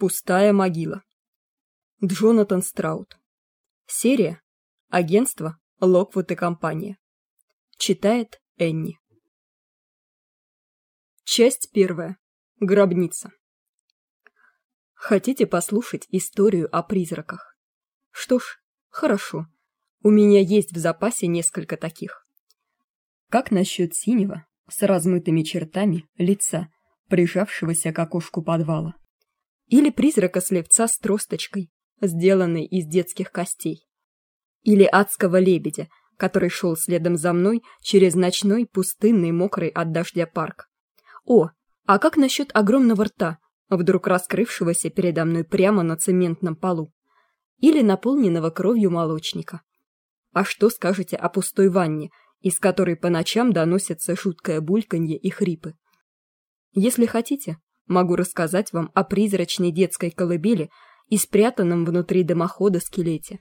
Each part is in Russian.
Пустая могила. Джонатан Страут. Серия. Агентство Локвуд и компания. Читает Энни. Часть первая. Гробница. Хотите послушать историю о призраках? Что ж, хорошо. У меня есть в запасе несколько таких. Как насчет синего, с размытыми чертами лица, прижавшегося к окошку подвала? Или призрака слепца с тросточкой, сделанной из детских костей? Или адского лебедя, который шел следом за мной через ночной, пустынный, мокрый от дождя парк? О, а как насчет огромного рта, вдруг раскрывшегося передо мной прямо на цементном полу, или наполненного кровью молочника. А что скажете о пустой ванне, из которой по ночам доносится жуткое бульканье и хрипы? Если хотите, могу рассказать вам о призрачной детской колыбели и спрятанном внутри дымохода скелете.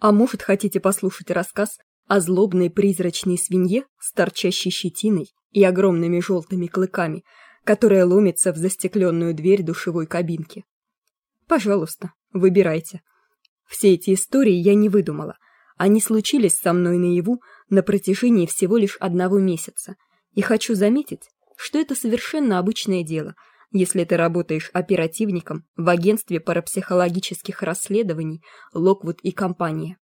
А может, хотите послушать рассказ о злобной призрачной свинье с торчащей щетиной и огромными желтыми клыками, которая ломится в застекленную дверь душевой кабинки. Пожалуйста, выбирайте. Все эти истории я не выдумала. Они случились со мной наяву на протяжении всего лишь одного месяца. И хочу заметить, что это совершенно обычное дело, если ты работаешь оперативником в агентстве парапсихологических расследований Локвуд и компания.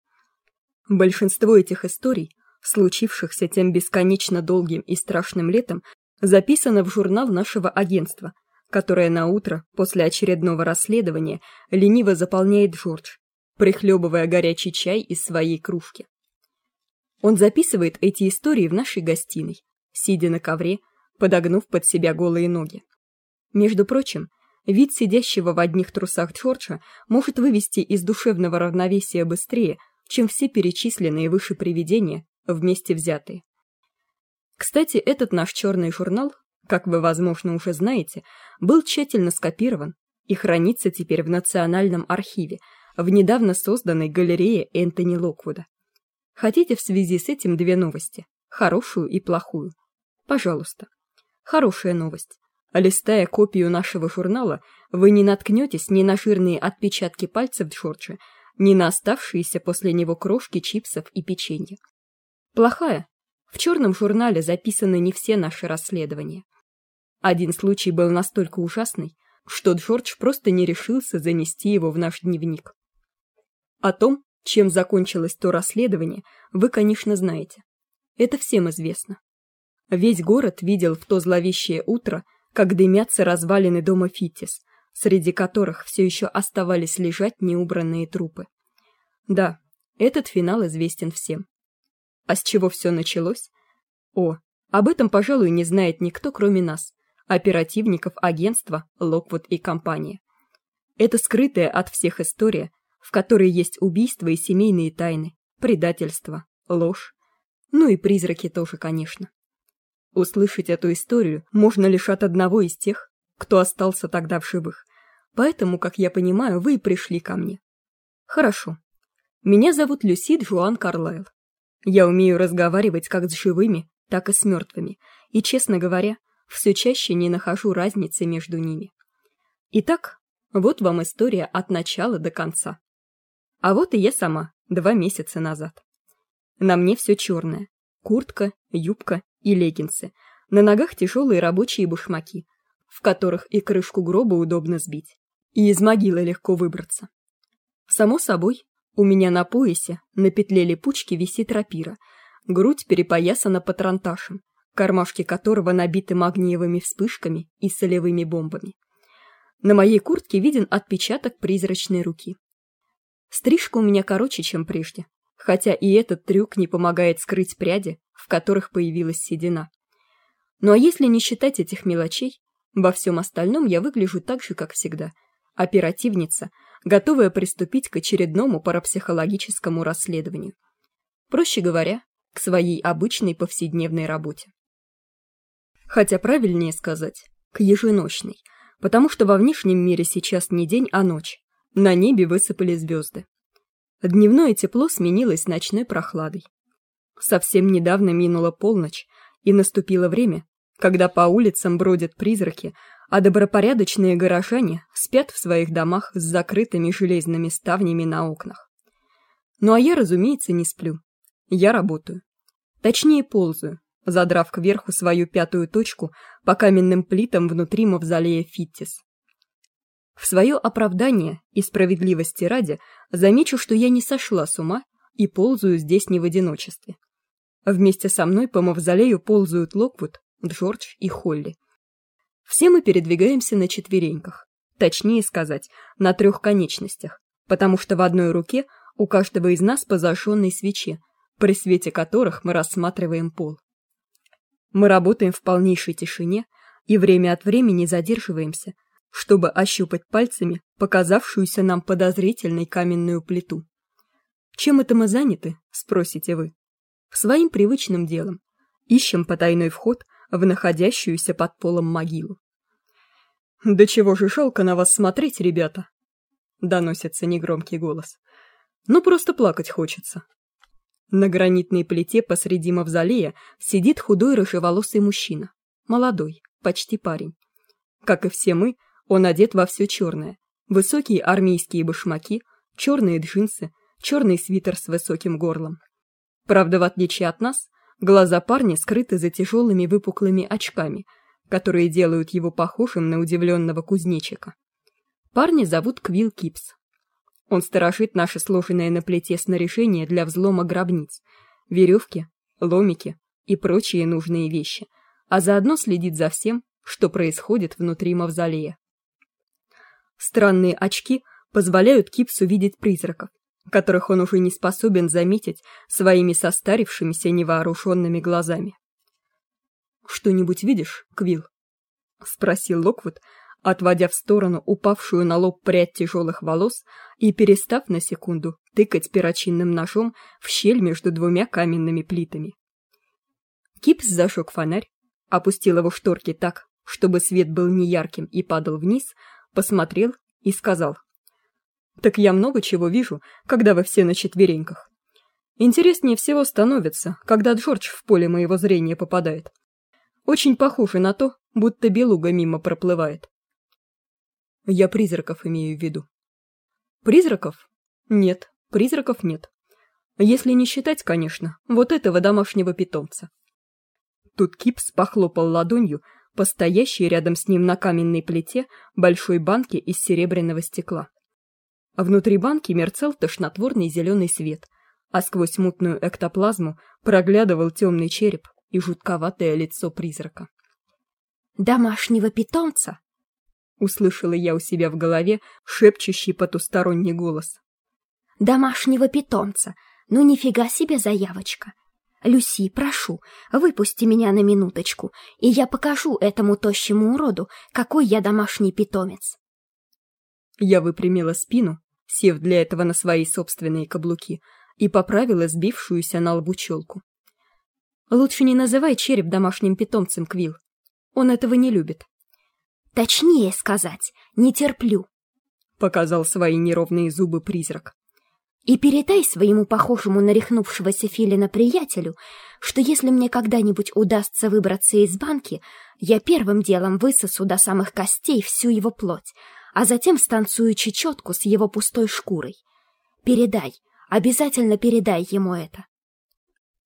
Большинство этих историй, случившихся тем бесконечно долгим и страшным летом, записано в журнал нашего агентства, которое на утро после очередного расследования лениво заполняет Джордж, прихлебывая горячий чай из своей кружки. Он записывает эти истории в нашей гостиной, сидя на ковре, подогнув под себя голые ноги. Между прочим, вид сидящего в одних трусах Джорджа может вывести из душевного равновесия быстрее, чем все перечисленные выше привидения вместе взятые. Кстати, этот наш черный журнал, как вы, возможно, уже знаете, был тщательно скопирован и хранится теперь в Национальном архиве, в недавно созданной галерее Энтони Локвуда. Хотите в связи с этим две новости, хорошую и плохую? Пожалуйста. Хорошая новость. Листая копию нашего журнала, вы не наткнетесь ни на жирные отпечатки пальцев Джорджа, ни на оставшиеся после него крошки чипсов и печенья. Плохая, в черном журнале записаны не все наши расследования. Один случай был настолько ужасный, что Джордж просто не решился занести его в наш дневник. О том, чем закончилось то расследование, вы, конечно, знаете. Это всем известно. Весь город видел в то зловещее утро, как дымятся развалины дома Фитис, среди которых все еще оставались лежать неубранные трупы. Да, этот финал известен всем. А с чего все началось? О, об этом, пожалуй, не знает никто, кроме нас, оперативников агентства Локвуд и компания. Это скрытая от всех история, в которой есть убийства и семейные тайны, предательство, ложь, ну и призраки тоже, конечно. Услышать эту историю можно лишь от одного из тех, кто остался тогда в живых. Поэтому, как я понимаю, вы и пришли ко мне. Хорошо. Меня зовут Люси Джоан Карлайл. Я умею разговаривать как с живыми, так и с мертвыми, и, честно говоря, все чаще не нахожу разницы между ними. Итак, вот вам история от начала до конца. А вот и я сама, два месяца назад. На мне все черное. Куртка, юбка и леггинсы. На ногах тяжелые рабочие башмаки, в которых и крышку гроба удобно сбить. И из могилы легко выбраться. Само собой, у меня на поясе, на петле липучки висит рапира, грудь перепоясана патронташем, кармашки которого набиты магниевыми вспышками и солевыми бомбами. На моей куртке виден отпечаток призрачной руки. Стрижка у меня короче, чем прежде, хотя и этот трюк не помогает скрыть пряди, в которых появилась седина. Ну а если не считать этих мелочей, во всем остальном я выгляжу так же, как всегда. Оперативница — готовая приступить к очередному парапсихологическому расследованию. Проще говоря, к своей обычной повседневной работе. Хотя правильнее сказать, к еженочной, потому что во внешнем мире сейчас не день, а ночь. На небе высыпали звезды. Дневное тепло сменилось ночной прохладой. Совсем недавно минула полночь, и наступило время, когда по улицам бродят призраки, а добропорядочные горожане спят в своих домах с закрытыми железными ставнями на окнах. Ну а я, разумеется, не сплю. Я работаю. Точнее, ползаю, задрав кверху свою пятую точку по каменным плитам внутри мавзолея Фиттис. В свое оправдание и справедливости ради замечу, что я не сошла с ума и ползаю здесь не в одиночестве. Вместе со мной по мавзолею ползают Локвуд, Джордж и Холли. Все мы передвигаемся на четвереньках, точнее сказать, на трех конечностях, потому что в одной руке у каждого из нас по зажженной свече, при свете которых мы рассматриваем пол. Мы работаем в полнейшей тишине и время от времени задерживаемся, чтобы ощупать пальцами показавшуюся нам подозрительной каменную плиту. Чем это мы заняты, спросите вы? Своим привычным делом. Ищем потайной вход в находящуюся под полом могилу. «Да чего же жалко на вас смотреть, ребята!» — доносится негромкий голос. «Ну, просто плакать хочется». На гранитной плите посреди мавзолея сидит худой рыжеволосый мужчина. Молодой, почти парень. Как и все мы, он одет во все черное. Высокие армейские башмаки, черные джинсы, черный свитер с высоким горлом. Правда, в отличие от нас, глаза парня скрыты за тяжелыми выпуклыми очками, которые делают его похожим на удивленного кузнечика. Парня зовут Квилл Кипс. Он сторожит наше сложенное на плите снаряжение для взлома гробниц, веревки, ломики и прочие нужные вещи, а заодно следит за всем, что происходит внутри мавзолея. Странные очки позволяют Кипсу видеть призраков, которых он уже не способен заметить своими состарившимися невооруженными глазами. «Что-нибудь видишь, Квилл?» — спросил Локвуд, отводя в сторону упавшую на лоб прядь тяжелых волос и перестав на секунду тыкать перочинным ножом в щель между двумя каменными плитами. Кипс зажег фонарь, опустил его шторки так, чтобы свет был неярким и падал вниз, посмотрел и сказал. «Так я много чего вижу, когда вы все на четвереньках. Интереснее всего становится, когда Джордж в поле моего зрения попадает. Очень похоже на то, будто белуга мимо проплывает. Я призраков имею в виду. Призраков? Нет, призраков нет. Если не считать, конечно, вот этого домашнего питомца. Тут Кипс похлопал ладонью по стоящей рядом с ним на каменной плите большой банке из серебряного стекла. Внутри банки мерцал тошнотворный зеленый свет, а сквозь мутную эктоплазму проглядывал темный череп и жутковатое лицо призрака. «Домашнего питомца?» услышала я у себя в голове шепчущий потусторонний голос. Домашнего питомца. Ну нифига себе заявочка. Люси, прошу, выпусти меня на минуточку, и я покажу этому тощему уроду, какой я домашний питомец. Я выпрямила спину, сев для этого на свои собственные каблуки, и поправила сбившуюся на лбу челку. Лучше не называй череп домашним питомцем, Квилл. Он этого не любит. Точнее сказать, не терплю. Показал свои неровные зубы призрак. И передай своему похожему на рехнувшегося филина приятелю, что если мне когда-нибудь удастся выбраться из банки, я первым делом высосу до самых костей всю его плоть, а затем станцую чечетку с его пустой шкурой. Передай, обязательно передай ему это.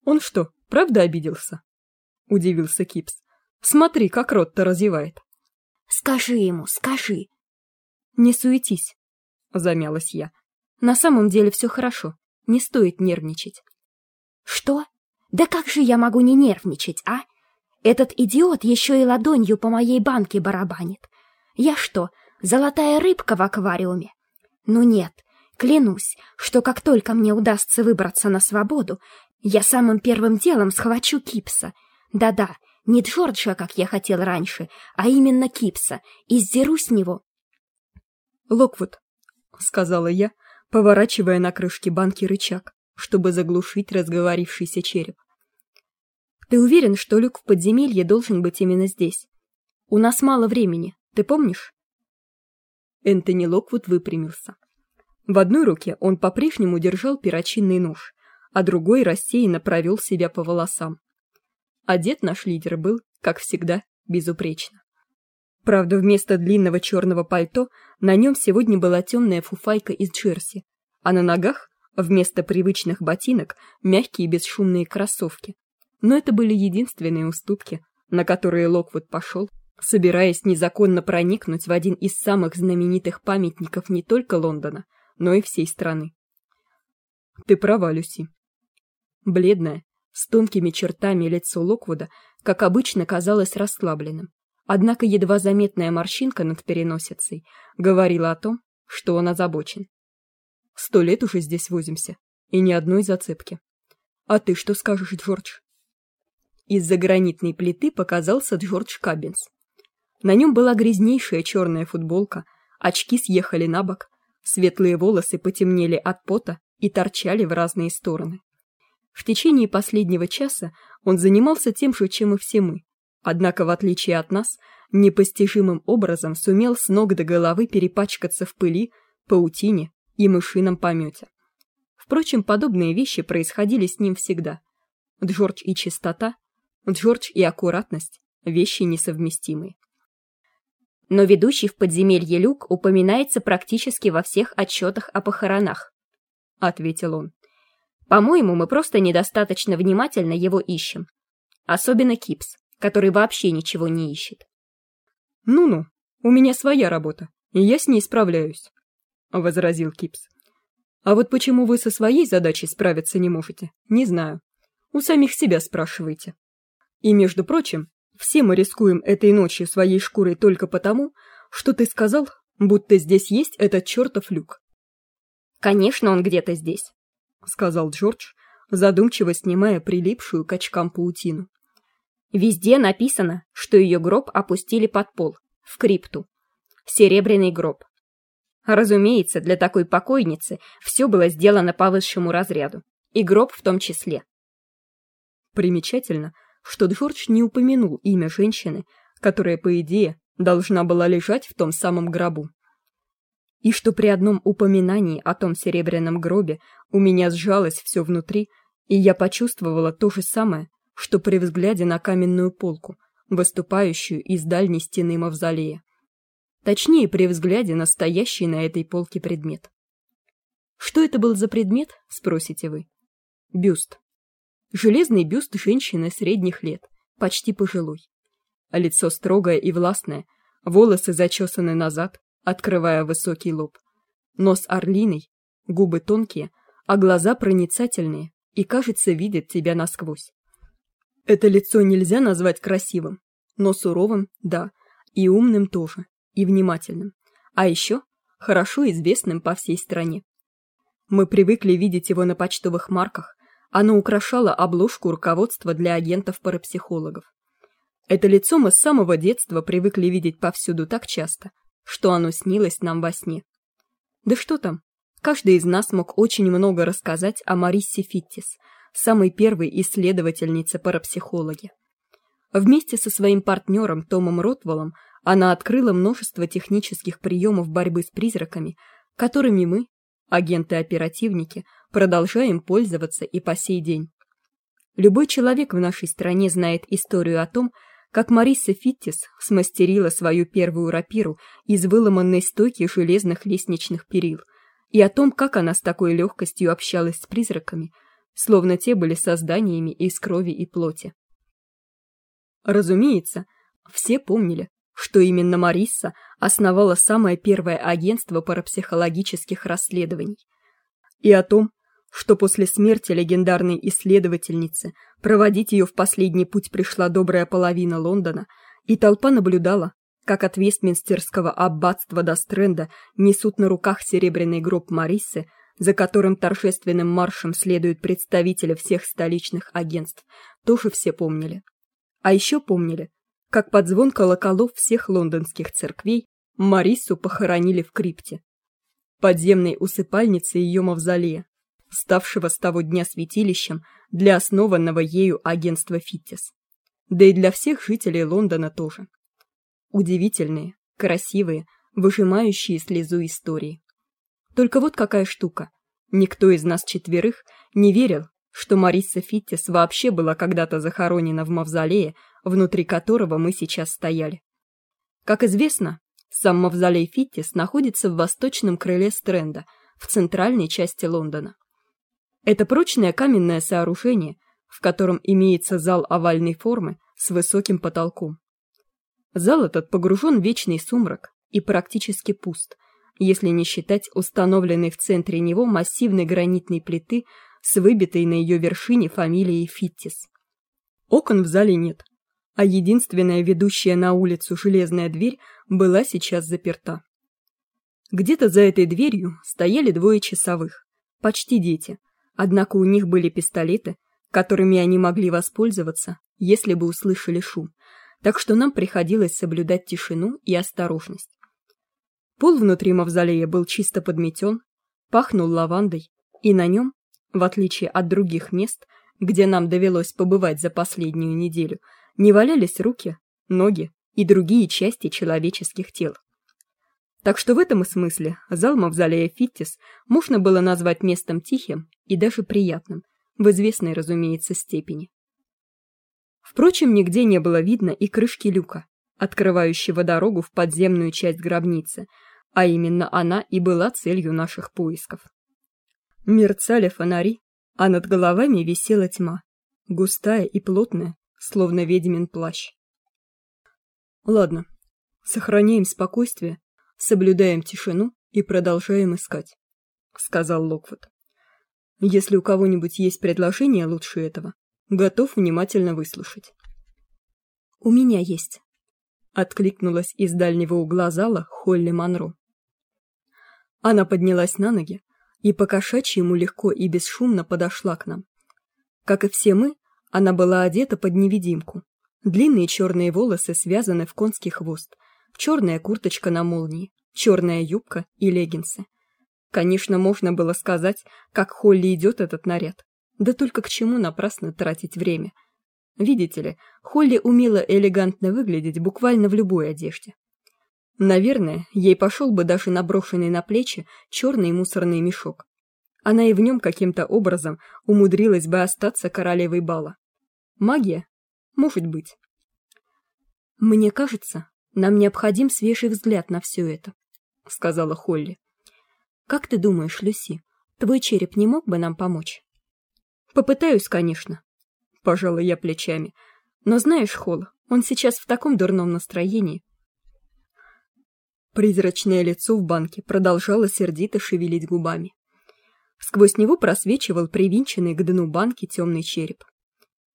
Он что, правда обиделся? Удивился Кипс. Смотри, как рот-то разевает. Скажи ему, скажи. Не суетись, замялась я. На самом деле все хорошо, не стоит нервничать. Что? Да как же я могу не нервничать, а? Этот идиот еще и ладонью по моей банке барабанит. Я что, золотая рыбка в аквариуме? Ну нет, клянусь, что как только мне удастся выбраться на свободу, я самым первым делом схвачу Кипса. Да-да, не Джорджа, как я хотел раньше, а именно Кипса, и сдеру с него. «Локвуд», — сказала я, поворачивая на крышке банки рычаг, чтобы заглушить разговорившийся череп. «Ты уверен, что люк в подземелье должен быть именно здесь? У нас мало времени, ты помнишь?» Энтони Локвуд выпрямился. В одной руке он по-прежнему держал перочинный нож, а другой рассеянно провел себя по волосам. Одет наш лидер был, как всегда, безупречно. Правда, вместо длинного черного пальто на нем сегодня была темная фуфайка из джерси, а на ногах вместо привычных ботинок мягкие бесшумные кроссовки. Но это были единственные уступки, на которые Локвуд пошел, собираясь незаконно проникнуть в один из самых знаменитых памятников не только Лондона, но и всей страны. Ты права, Люси. Бледное, с тонкими чертами лицо Локвуда, как обычно, казалось расслабленным. Однако едва заметная морщинка над переносицей говорила о том, что он озабочен. Сто лет уже здесь возимся, и ни одной зацепки. А ты что скажешь, Джордж? Из-за гранитной плиты показался Джордж Каббинс. На нем была грязнейшая черная футболка, очки съехали на бок, светлые волосы потемнели от пота и торчали в разные стороны. В течение последнего часа он занимался тем же, чем и все мы, однако, в отличие от нас, непостижимым образом сумел с ног до головы перепачкаться в пыли, паутине и мышином помете. Впрочем, подобные вещи происходили с ним всегда. Джордж и чистота, Джордж и аккуратность – вещи несовместимые. Но ведущий в подземелье люк упоминается практически во всех отчетах о похоронах, ответил он. По-моему, мы просто недостаточно внимательно его ищем. Особенно Кипс, который вообще ничего не ищет. Ну-ну, у меня своя работа, и я с ней справляюсь, возразил Кипс. А вот почему вы со своей задачей справиться не можете, не знаю. У самих себя спрашивайте. И, между прочим, все мы рискуем этой ночью своей шкурой только потому, что ты сказал, будто здесь есть этот чертов люк. Конечно, он где-то здесь. — сказал Джордж, задумчиво снимая прилипшую к очкам паутину. «Везде написано, что ее гроб опустили под пол, в крипту. Серебряный гроб. Разумеется, для такой покойницы все было сделано по высшему разряду, и гроб в том числе». Примечательно, что Джордж не упомянул имя женщины, которая, по идее, должна была лежать в том самом гробу и что при одном упоминании о том серебряном гробе у меня сжалось все внутри, и я почувствовала то же самое, что при взгляде на каменную полку, выступающую из дальней стены мавзолея. Точнее, при взгляде на стоящий на этой полке предмет. Что это был за предмет, спросите вы? Бюст. Железный бюст женщины средних лет, почти пожилой. Лицо строгое и властное, волосы зачесаны назад, открывая высокий лоб. Нос орлиный, губы тонкие, а глаза проницательные и, кажется, видят тебя насквозь. Это лицо нельзя назвать красивым, но суровым – да, и умным тоже, и внимательным, а еще хорошо известным по всей стране. Мы привыкли видеть его на почтовых марках, оно украшало обложку руководства для агентов-парапсихологов. Это лицо мы с самого детства привыкли видеть повсюду так часто, что оно снилось нам во сне. Да что там, каждый из нас мог очень много рассказать о Мариссе Фиттис, самой первой исследовательнице парапсихологи. Вместе со своим партнером Томом Ротвеллом она открыла множество технических приемов борьбы с призраками, которыми мы, агенты-оперативники, продолжаем пользоваться и по сей день. Любой человек в нашей стране знает историю о том, как Мариса Фиттис смастерила свою первую рапиру из выломанной стойки железных лестничных перил, и о том, как она с такой легкостью общалась с призраками, словно те были созданиями из крови и плоти. Разумеется, все помнили, что именно Мариса основала самое первое агентство парапсихологических расследований, и о том, что после смерти легендарной исследовательницы проводить ее в последний путь пришла добрая половина Лондона, и толпа наблюдала, как от Вестминстерского аббатства до Стрэнда несут на руках серебряный гроб Марисы, за которым торжественным маршем следуют представители всех столичных агентств, тоже все помнили. А еще помнили, как под звон колоколов всех лондонских церквей Марису похоронили в крипте, подземной усыпальнице ее мавзолея, ставшего с того дня святилищем для основанного ею агентства Фиттис. Да и для всех жителей Лондона тоже. Удивительные, красивые, выжимающие слезу истории. Только вот какая штука. Никто из нас четверых не верил, что Мариса Фиттис вообще была когда-то захоронена в мавзолее, внутри которого мы сейчас стояли. Как известно, сам мавзолей Фиттис находится в восточном крыле Стрэнда, в центральной части Лондона. Это прочное каменное сооружение, в котором имеется зал овальной формы с высоким потолком. Зал этот погружен в вечный сумрак и практически пуст, если не считать установленной в центре него массивной гранитной плиты с выбитой на ее вершине фамилией Фиттис. Окон в зале нет, а единственная ведущая на улицу железная дверь была сейчас заперта. Где-то за этой дверью стояли двое часовых, почти дети, однако у них были пистолеты, которыми они могли воспользоваться, если бы услышали шум, так что нам приходилось соблюдать тишину и осторожность. Пол внутри мавзолея был чисто подметен, пахнул лавандой, и на нем, в отличие от других мест, где нам довелось побывать за последнюю неделю, не валялись руки, ноги и другие части человеческих тел. Так что в этом смысле зал мавзолея Фиттис можно было назвать местом тихим и даже приятным, в известной, разумеется, степени. Впрочем, нигде не было видно и крышки люка, открывающего дорогу в подземную часть гробницы, а именно она и была целью наших поисков. Мерцали фонари, а над головами висела тьма, густая и плотная, словно ведьмин плащ. Ладно, сохраняем спокойствие, соблюдаем тишину и продолжаем искать, сказал Локвуд. Если у кого-нибудь есть предложение лучше этого, готов внимательно выслушать. У меня есть, откликнулась из дальнего угла зала Холли Манро. Она поднялась на ноги и по кошачьему легко и бесшумно подошла к нам. Как и все мы, она была одета под невидимку. Длинные черные волосы связаны в конский хвост, черная курточка на молнии, черная юбка и леггинсы. Конечно, можно было сказать, как Холли идет этот наряд. Да только к чему напрасно тратить время. Видите ли, Холли умела элегантно выглядеть буквально в любой одежде. Наверное, ей пошел бы даже наброшенный на плечи черный мусорный мешок. Она и в нем каким-то образом умудрилась бы остаться королевой бала. Магия? Может быть. Мне кажется, нам необходим свежий взгляд на все это, сказала Холли. Как ты думаешь, Люси, твой череп не мог бы нам помочь? Попытаюсь, конечно. Пожала я плечами. Но знаешь, Холл, он сейчас в таком дурном настроении. Призрачное лицо в банке продолжало сердито шевелить губами. Сквозь него просвечивал привинченный к дну банки темный череп.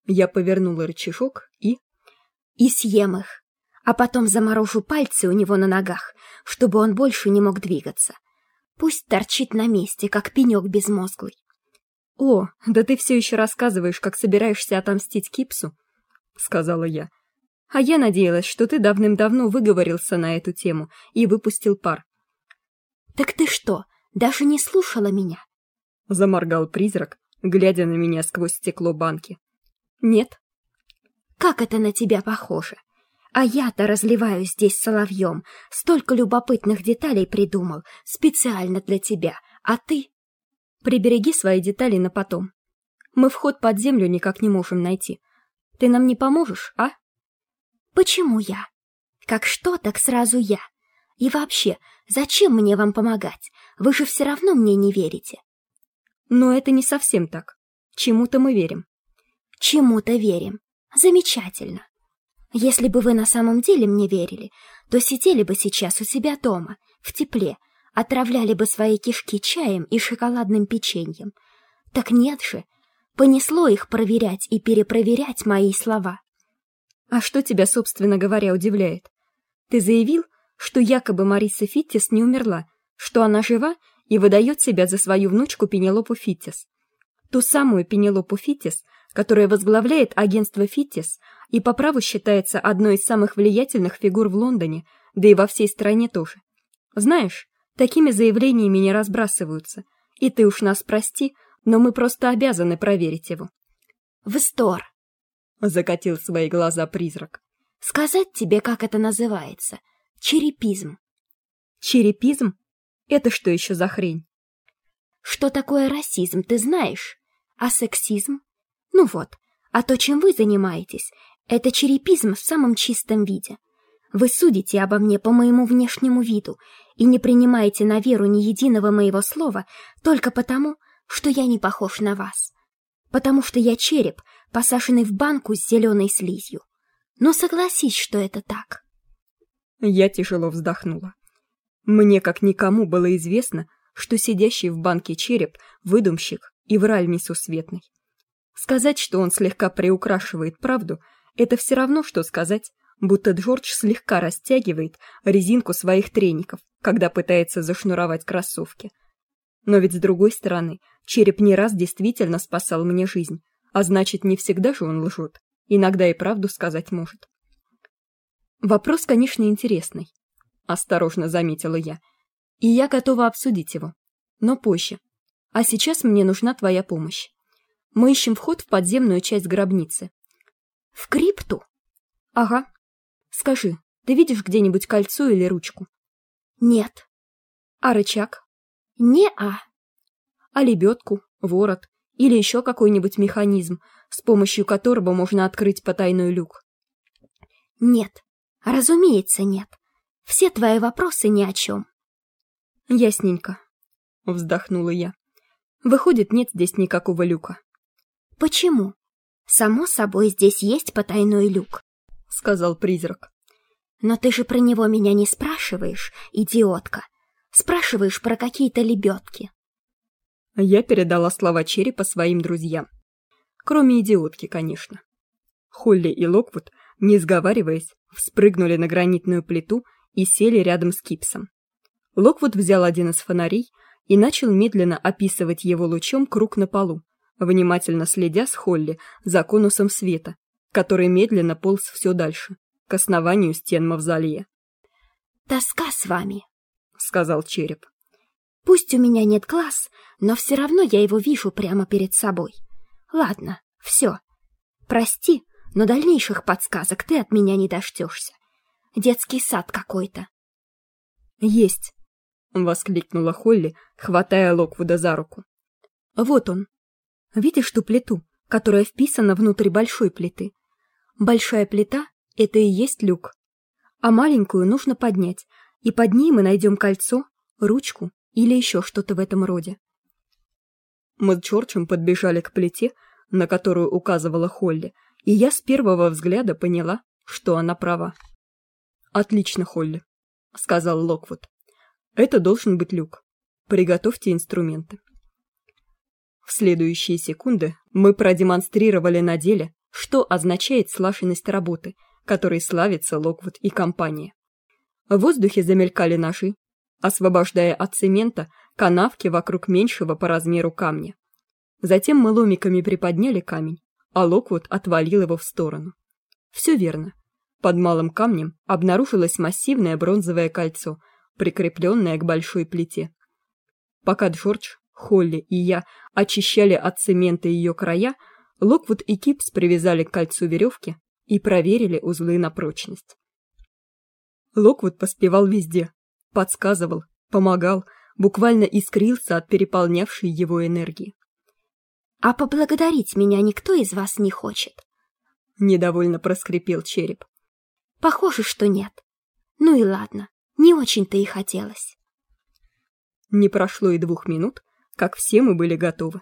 Я повернула рычажок и... И съем их. А потом заморожу пальцы у него на ногах, чтобы он больше не мог двигаться. Пусть торчит на месте, как пенек безмозглый. «О, да ты все еще рассказываешь, как собираешься отомстить Кипсу», — сказала я. «А я надеялась, что ты давным-давно выговорился на эту тему и выпустил пар». «Так ты что, даже не слушала меня?» — заморгал призрак, глядя на меня сквозь стекло банки. Нет. Как это на тебя похоже? А я-то разливаю здесь соловьем. Столько любопытных деталей придумал, специально для тебя. А ты? Прибереги свои детали на потом. Мы вход под землю никак не можем найти. Ты нам не поможешь, а? Почему я? Как что, так сразу я. И вообще, зачем мне вам помогать? Вы же все равно мне не верите. Но это не совсем так. Чему-то мы верим. Чему-то верим. Замечательно. Если бы вы на самом деле мне верили, то сидели бы сейчас у себя дома, в тепле, отравляли бы свои кишки чаем и шоколадным печеньем. Так нет же, понесло их проверять и перепроверять мои слова. А что тебя, собственно говоря, удивляет? Ты заявил, что якобы Мариса Фиттис не умерла, что она жива и выдает себя за свою внучку Пенелопу Фиттис. Ту самую Пенелопу Фиттис, которая возглавляет агентство Фиттис и по праву считается одной из самых влиятельных фигур в Лондоне, да и во всей стране тоже. Знаешь, такими заявлениями не разбрасываются, и ты уж нас прости, но мы просто обязаны проверить его. Встор! Закатил свои глаза призрак. Сказать тебе, как это называется? Черепизм. Черепизм? Это что еще за хрень? Что такое расизм, ты знаешь? А сексизм? Ну вот, а то, чем вы занимаетесь, это черепизм в самом чистом виде. Вы судите обо мне по моему внешнему виду и не принимаете на веру ни единого моего слова только потому, что я не похож на вас. Потому что я череп, посаженный в банку с зеленой слизью. Но согласись, что это так. Я тяжело вздохнула. Мне, как никому, было известно, что сидящий в банке череп — выдумщик и враль несусветный. Сказать, что он слегка приукрашивает правду, это все равно, что сказать, будто Джордж слегка растягивает резинку своих треников, когда пытается зашнуровать кроссовки. Но ведь с другой стороны, череп не раз действительно спасал мне жизнь, а значит, не всегда же он лжет, иногда и правду сказать может. Вопрос, конечно, интересный, осторожно заметила я, и я готова обсудить его, но позже. А сейчас мне нужна твоя помощь. Мы ищем вход в подземную часть гробницы. В крипту? Ага. Скажи, ты видишь где-нибудь кольцо или ручку? Нет. А рычаг? Не-а. А лебедку, ворот или еще какой-нибудь механизм, с помощью которого можно открыть потайной люк? Нет. Разумеется, нет. Все твои вопросы ни о чем. Ясненько. Вздохнула я. Выходит, нет здесь никакого люка. Почему? Само собой, здесь есть потайной люк, сказал призрак. Но ты же про него меня не спрашиваешь, идиотка. Спрашиваешь про какие-то лебедки. Я передала слова черепа своим друзьям. Кроме идиотки, конечно. Холли и Локвуд, не сговариваясь, вспрыгнули на гранитную плиту и сели рядом с Кипсом. Локвуд взял один из фонарей и начал медленно описывать его лучом круг на полу, внимательно следя с Холли за конусом света, который медленно полз все дальше, к основанию стен мавзолея. «Тоска с вами», — сказал череп. «Пусть у меня нет глаз, но все равно я его вижу прямо перед собой. Ладно, все. Прости, но дальнейших подсказок ты от меня не дождешься. Детский сад какой-то». «Есть», — воскликнула Холли, хватая Локвуда за руку. «Вот он. Видишь ту плиту, которая вписана внутрь большой плиты? Большая плита — это и есть люк. А маленькую нужно поднять, и под ней мы найдем кольцо, ручку или еще что-то в этом роде. Мы с Джорджем подбежали к плите, на которую указывала Холли, и я с первого взгляда поняла, что она права. «Отлично, Холли», — сказал Локвуд. «Это должен быть люк. Приготовьте инструменты». В следующие секунды мы продемонстрировали на деле, что означает слаженность работы, которой славится Локвуд и компания. В воздухе замелькали ножи, освобождая от цемента канавки вокруг меньшего по размеру камня. Затем мы ломиками приподняли камень, а Локвуд отвалил его в сторону. Все верно. Под малым камнем обнаружилось массивное бронзовое кольцо, прикрепленное к большой плите. Пока Джордж, Холли и я очищали от цемента ее края, Локвуд и Кипс привязали к кольцу веревки и проверили узлы на прочность. Локвуд поспевал везде, подсказывал, помогал, буквально искрился от переполнявшей его энергии. «А поблагодарить меня никто из вас не хочет?» Недовольно проскрипел череп. «Похоже, что нет. Ну и ладно, не очень-то и хотелось». Не прошло и двух минут, как все мы были готовы.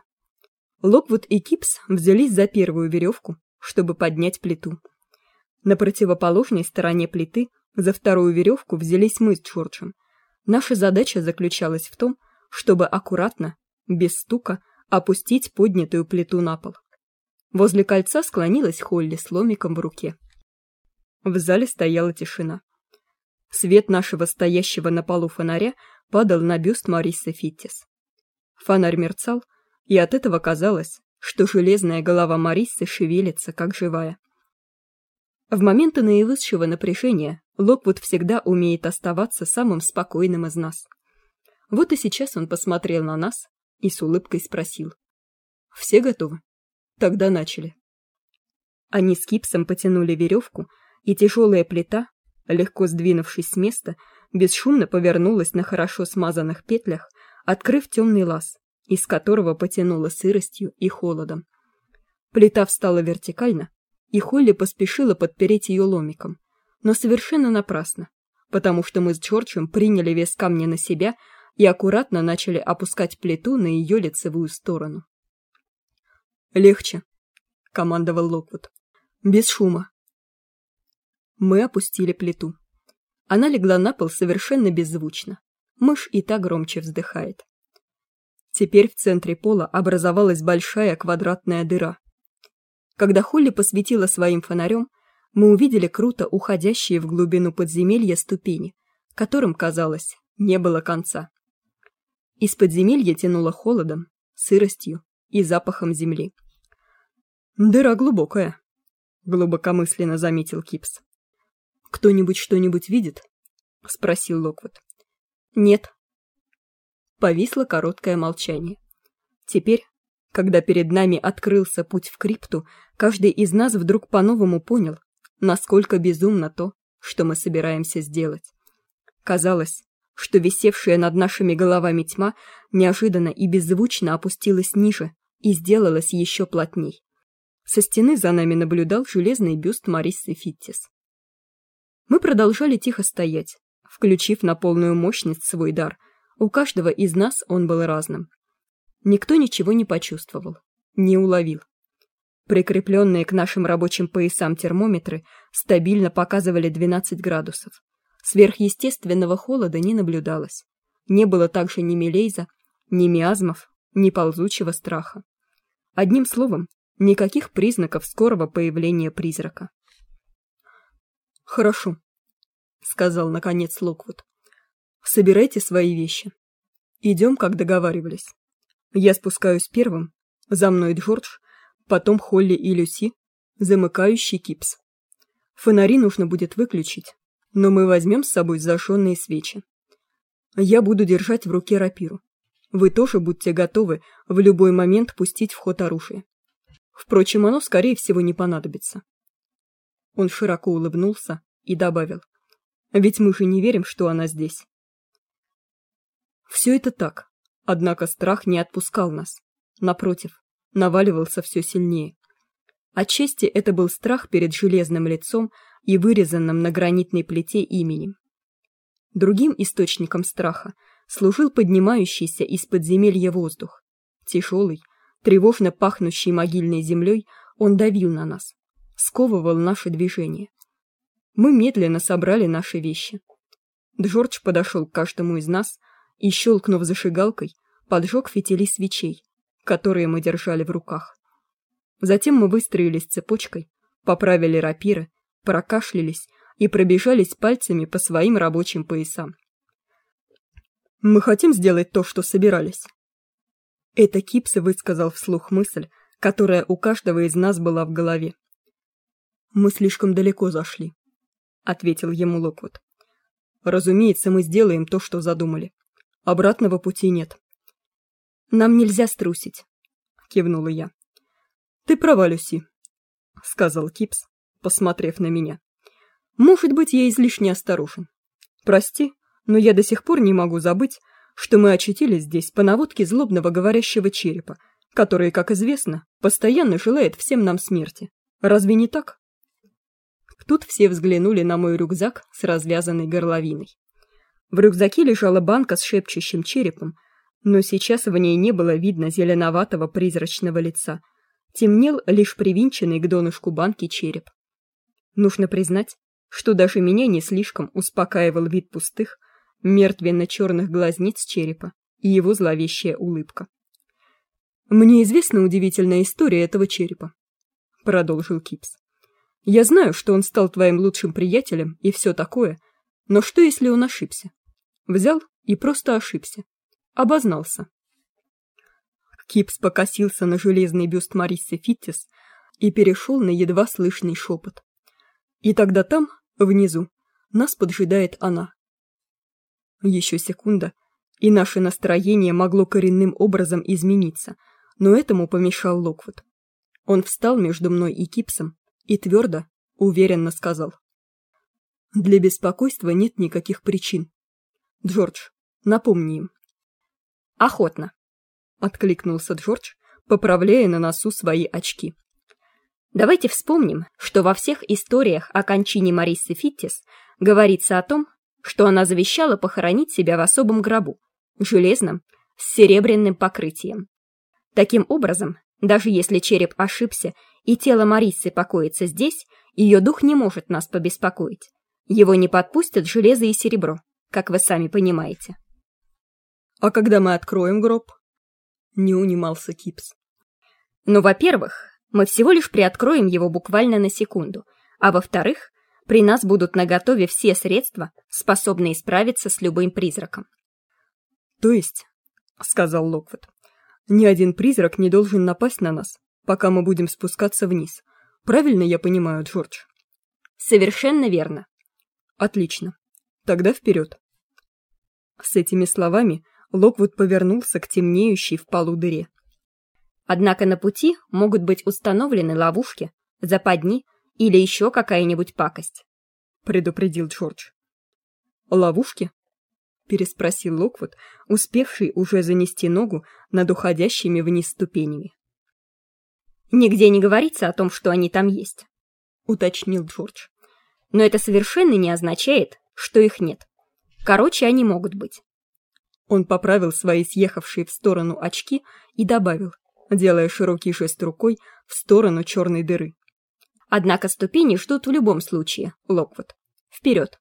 Локвуд и Кипс взялись за первую веревку, чтобы поднять плиту. На противоположной стороне плиты за вторую веревку взялись мы с Джорджем. Наша задача заключалась в том, чтобы аккуратно, без стука, опустить поднятую плиту на пол. Возле кольца склонилась Холли с ломиком в руке. В зале стояла тишина. Свет нашего стоящего на полу фонаря падал на бюст Марисы Фиттис. Фонарь мерцал, и от этого казалось, что железная голова Мариссы шевелится, как живая. В моменты наивысшего напряжения Локвуд всегда умеет оставаться самым спокойным из нас. Вот и сейчас он посмотрел на нас и с улыбкой спросил. «Все готовы? Тогда начали». Они с Кипсом потянули веревку, и тяжелая плита, легко сдвинувшись с места, бесшумно повернулась на хорошо смазанных петлях, открыв темный лаз, из которого потянуло сыростью и холодом. Плита встала вертикально, и Холли поспешила подпереть ее ломиком. но совершенно напрасно, потому что мы с Джорджем приняли вес камня на себя и аккуратно начали опускать плиту на ее лицевую сторону. «Легче», — командовал Локвуд. «Без шума». Мы опустили плиту. Она легла на пол совершенно беззвучно. Мышь и так громче вздыхает. Теперь в центре пола образовалась большая квадратная дыра. Когда Холли посветила своим фонарем, мы увидели круто уходящие в глубину подземелья ступени, которым, казалось, не было конца. Из подземелья тянуло холодом, сыростью и запахом земли. «Дыра глубокая», — глубокомысленно заметил Кипс. «Кто-нибудь что-нибудь видит?» — спросил Локвуд. «Нет». Повисло короткое молчание. Теперь, когда перед нами открылся путь в крипту, каждый из нас вдруг по-новому понял, насколько безумно то, что мы собираемся сделать. Казалось, что висевшая над нашими головами тьма неожиданно и беззвучно опустилась ниже и сделалась еще плотней. Со стены за нами наблюдал железный бюст Мариссы Фиттис. Мы продолжали тихо стоять, включив на полную мощность свой дар. У каждого из нас он был разным. Никто ничего не почувствовал, не уловил. Прикрепленные к нашим рабочим поясам термометры стабильно показывали 12 градусов. Сверхъестественного холода не наблюдалось. Не было также ни мелейза, ни миазмов, ни ползучего страха. Одним словом, никаких признаков скорого появления призрака. «Хорошо», — сказал наконец Локвуд. «Собирайте свои вещи. Идем, как договаривались. Я спускаюсь первым, за мной Джордж, потом Холли и Люси, замыкающий Кипс. Фонари нужно будет выключить, но мы возьмем с собой зажженные свечи. Я буду держать в руке рапиру. Вы тоже будьте готовы в любой момент пустить в ход оружие. Впрочем, оно, скорее всего, не понадобится. Он широко улыбнулся и добавил. Ведь мы же не верим, что она здесь. Все это так, однако страх не отпускал нас. Напротив, наваливался все сильнее. Отчасти это был страх перед железным лицом и вырезанным на гранитной плите именем. Другим источником страха служил поднимающийся из подземелья воздух. Тяжелый, тревожно пахнущий могильной землей, он давил на нас, сковывал наши движения. Мы медленно собрали наши вещи. Джордж подошел к каждому из нас и, щелкнув зашигалкой, поджег фитили свечей, которые мы держали в руках. Затем мы выстроились цепочкой, поправили рапиры, прокашлялись и пробежались пальцами по своим рабочим поясам. «Мы хотим сделать то, что собирались». Это Кипс высказал вслух мысль, которая у каждого из нас была в голове. «Мы слишком далеко зашли», — ответил ему Локвуд. «Разумеется, мы сделаем то, что задумали. Обратного пути нет». «Нам нельзя струсить», — кивнула я. «Ты права, Люси», — сказал Кипс, посмотрев на меня. «Может быть, я излишне осторожен. Прости, но я до сих пор не могу забыть, что мы очутились здесь по наводке злобного говорящего черепа, который, как известно, постоянно желает всем нам смерти. Разве не так?» Тут все взглянули на мой рюкзак с развязанной горловиной. В рюкзаке лежала банка с шепчущим черепом, но сейчас в ней не было видно зеленоватого призрачного лица. Темнел лишь привинченный к донышку банки череп. Нужно признать, что даже меня не слишком успокаивал вид пустых, мертвенно-черных глазниц черепа и его зловещая улыбка. «Мне известна удивительная история этого черепа», — продолжил Кипс. Я знаю, что он стал твоим лучшим приятелем и все такое, но что, если он ошибся? Взял и просто ошибся. Обознался. Кипс покосился на железный бюст Мариссы Фиттис и перешел на едва слышный шепот. И тогда там, внизу, нас поджидает она. Еще секунда, и наше настроение могло коренным образом измениться, но этому помешал Локвуд. Он встал между мной и Кипсом и твердо, уверенно сказал. Для беспокойства нет никаких причин. Джордж, напомни им. Охотно, откликнулся Джордж, поправляя на носу свои очки. Давайте вспомним, что во всех историях о кончине Мариссы Фиттис говорится о том, что она завещала похоронить себя в особом гробу, железном, с серебряным покрытием. Таким образом, даже если череп ошибся и тело Мариссы покоится здесь, ее дух не может нас побеспокоить. Его не подпустят железо и серебро, как вы сами понимаете. «А когда мы откроем гроб?» Не унимался Кипс. «Ну, во-первых, мы всего лишь приоткроем его буквально на секунду, а во-вторых, при нас будут наготове все средства, способные справиться с любым призраком. «То есть», — сказал Локвуд, — «ни один призрак не должен напасть на нас, пока мы будем спускаться вниз. Правильно я понимаю, Джордж?» «Совершенно верно». «Отлично. Тогда вперед». С этими словами Локвуд повернулся к темнеющей в полу дыре. Однако на пути могут быть установлены ловушки, западни или еще какая-нибудь пакость», — предупредил Джордж. «Ловушки?» — переспросил Локвуд, успевший уже занести ногу над уходящими вниз ступенями. «Нигде не говорится о том, что они там есть», — уточнил Джордж. «Но это совершенно не означает, что их нет. Короче, они могут быть». Он поправил свои съехавшие в сторону очки и добавил, делая широкий жест рукой в сторону черной дыры. Однако ступени ждут в любом случае, Локвуд. Вперед.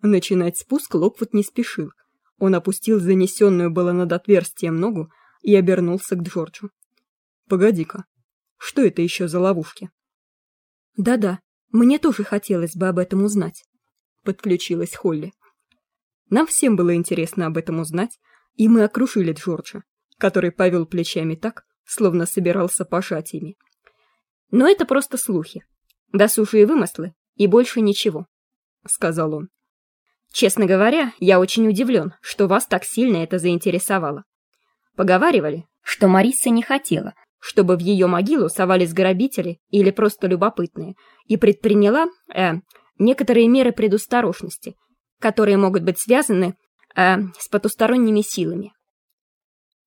Начинать спуск Локвуд не спешил. Он опустил занесенную было над отверстием ногу и обернулся к Джорджу. «Погоди-ка, что это еще за ловушки?» «Да-да, мне тоже хотелось бы об этом узнать», — подключилась Холли. Нам всем было интересно об этом узнать, и мы окружили Джорджа, который повел плечами так, словно собирался пожать ими. Но это просто слухи. Досужие вымыслы и больше ничего, — сказал он. Честно говоря, я очень удивлен, что вас так сильно это заинтересовало. Поговаривали, что Мариса не хотела, чтобы в ее могилу совались грабители или просто любопытные, и предприняла, э, некоторые меры предосторожности, которые могут быть связаны, э, с потусторонними силами.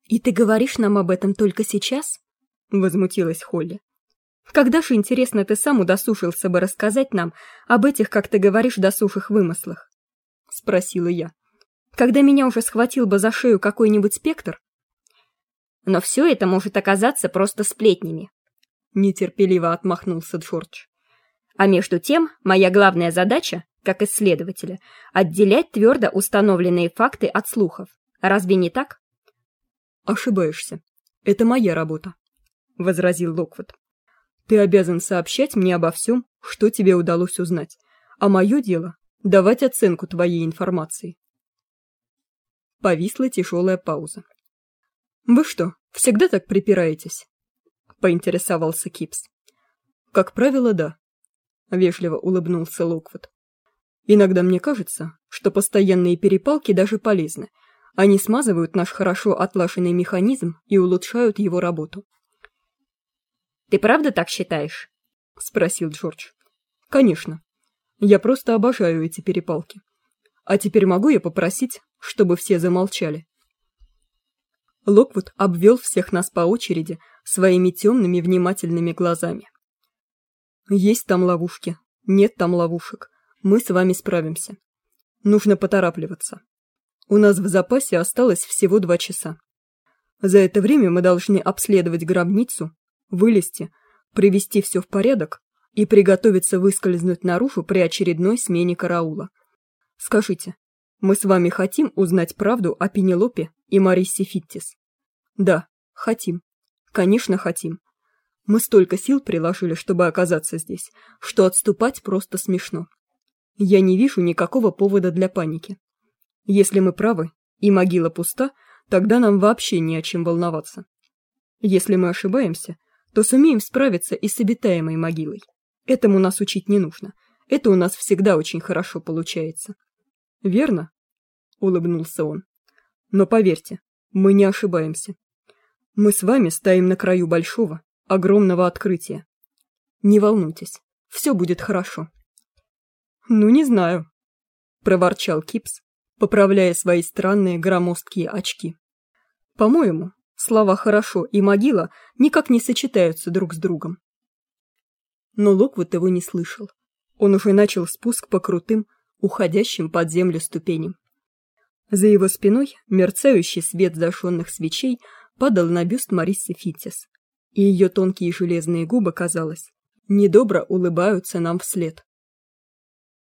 «И ты говоришь нам об этом только сейчас?» — возмутилась Холли. Когда же, интересно, ты сам удосушился бы рассказать нам об этих, как ты говоришь, досуших вымыслах? Спросила я. Когда меня уже схватил бы за шею какой-нибудь спектр? Но все это может оказаться просто сплетнями. Нетерпеливо отмахнулся Джордж. А между тем, моя главная задача, как исследователя, отделять твердо установленные факты от слухов. Разве не так? Ошибаешься. Это моя работа, — возразил Локвуд. Ты обязан сообщать мне обо всем, что тебе удалось узнать, а мое дело — давать оценку твоей информации. Повисла тяжелая пауза. «Вы что, всегда так припираетесь?» — поинтересовался Кипс. «Как правило, да», — вежливо улыбнулся Локвуд. «Иногда мне кажется, что постоянные перепалки даже полезны. Они смазывают наш хорошо отлаженный механизм и улучшают его работу. Ты правда так считаешь?» — спросил Джордж. «Конечно. Я просто обожаю эти перепалки. А теперь могу я попросить, чтобы все замолчали?» Локвуд обвел всех нас по очереди своими темными внимательными глазами. «Есть там ловушки, нет там ловушек. Мы с вами справимся. Нужно поторапливаться. У нас в запасе осталось всего два часа. За это время мы должны обследовать гробницу вылезти, привести все в порядок и приготовиться выскользнуть наружу при очередной смене караула. Скажите, мы с вами хотим узнать правду о Пенелопе и Марисе Фиттис? Да, хотим. Конечно, хотим. Мы столько сил приложили, чтобы оказаться здесь, что отступать просто смешно. Я не вижу никакого повода для паники. Если мы правы, и могила пуста, тогда нам вообще не о чем волноваться. Если мы ошибаемся, то сумеем справиться и с обитаемой могилой. Этому нас учить не нужно. Это у нас всегда очень хорошо получается. Верно? Улыбнулся он. Но поверьте, мы не ошибаемся. Мы с вами стоим на краю большого, огромного открытия. Не волнуйтесь, все будет хорошо. Ну, не знаю, проворчал Кипс, поправляя свои странные громоздкие очки. По-моему, Слова «хорошо» и «могила» никак не сочетаются друг с другом. но Локвуд его не слышал. Он уже начал спуск по крутым, уходящим под землю ступеням. За его спиной мерцающий свет зажженных свечей падал на бюст Мариссы Фитис, и ее тонкие железные губы, казалось, недобро улыбаются нам вслед.